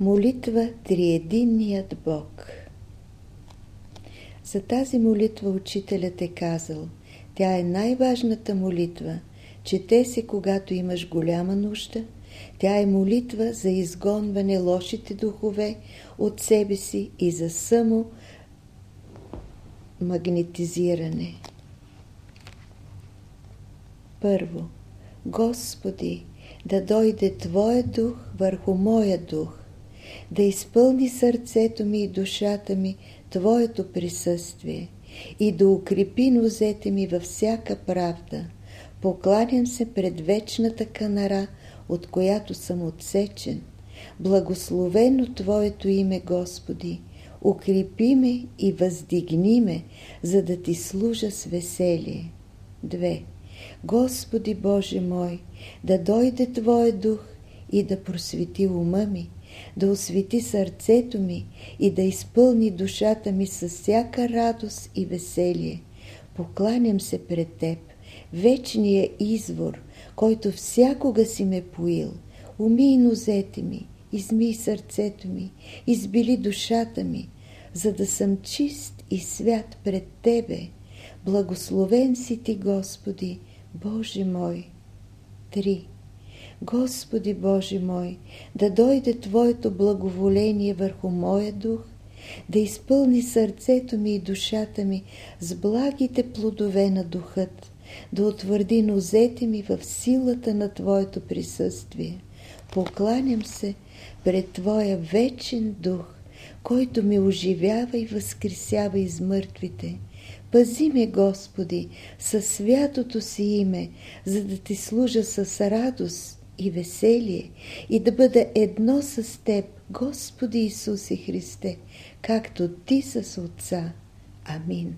Молитва Триединният Бог За тази молитва учителят е казал Тя е най-важната молитва. Чете се, когато имаш голяма нужда. Тя е молитва за изгонване лошите духове от себе си и за само магнетизиране. Първо, Господи, да дойде Твоя дух върху моя дух, да изпълни сърцето ми и душата ми Твоето присъствие и да укрепи нозете ми във всяка правда. Покланям се пред вечната канара, от която съм отсечен. Благословено Твоето име, Господи, укрепи ме и въздигни ме, за да Ти служа с веселие. 2. Господи Боже мой, да дойде Твоя дух и да просвети ума ми, да освети сърцето ми и да изпълни душата ми с всяка радост и веселие. Покланям се пред Теб, вечния извор, който всякога си ме поил. Умий нозете ми, измий сърцето ми, избили душата ми, за да съм чист и свят пред Тебе. Благословен си Ти, Господи, Боже мой! 3. Господи Боже мой, да дойде Твоето благоволение върху моя дух, да изпълни сърцето ми и душата ми с благите плодове на духът, да утвърди нозете ми в силата на Твоето присъствие. Покланям се пред Твоя вечен дух, който ме оживява и възкресява из мъртвите. Пази ме, Господи, със святото си име, за да Ти служа с радост и веселие и да бъда едно с Теб, Господи Исусе Христе, както Ти с Отца. Амин.